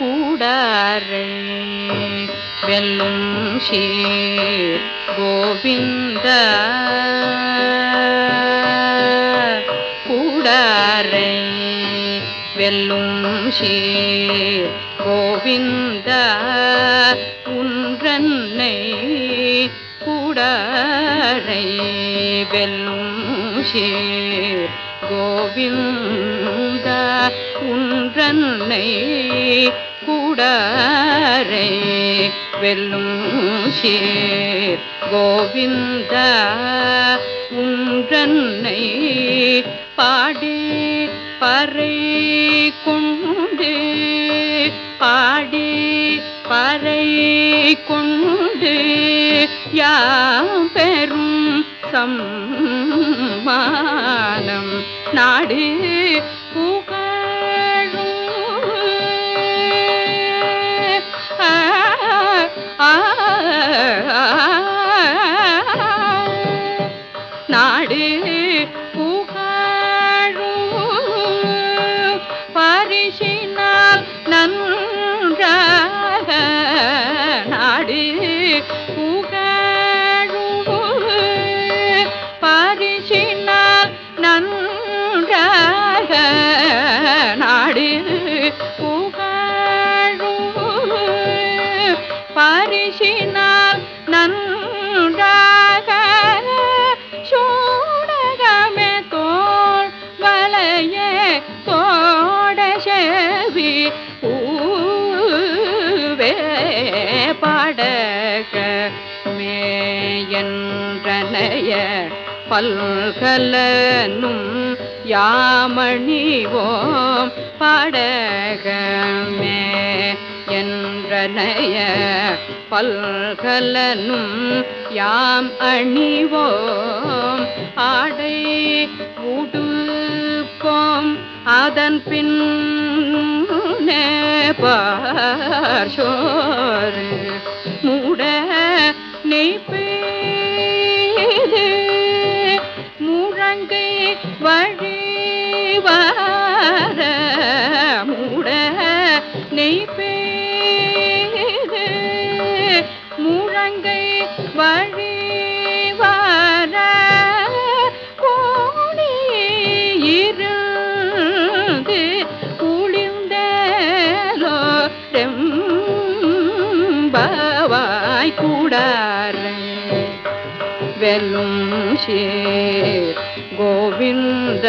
கூடாரை வெல்லும் ஷீர் கோவிந்த கூடாரை வெல்லும் ஷீர் கோவிந்த உன்றன்னை கூடாரை வெல்லும் ஷீர் கோவிந்த உன்றன்னை கூடாரை வெல்லும் ஷீர் கோவிந்த உன்றன்னை பாடி பறை கொண்டு பாடி பறை கொண்டு யா பெரும் சம்மானம் நாடு புகழும் நாடு புகழும் பரிசினால் நன்றாக நாடு புகழும் பரிசினால் நன்றாக நாடு புகழும் பரிசினால் செவி பூவே பாடக மேயன்றனைய பல்கலனும் யாமணிவோம் பாடகமே என்றனைய பல்கலனும் யாம் அணிவோம் ஆடை உடுப்போம் அதன் பின் பார்ஷோர் மூட நெய் முழங்கை வழிவார மூட நெய் கூடாரை வெல்லும் ஷேர் கோவிந்த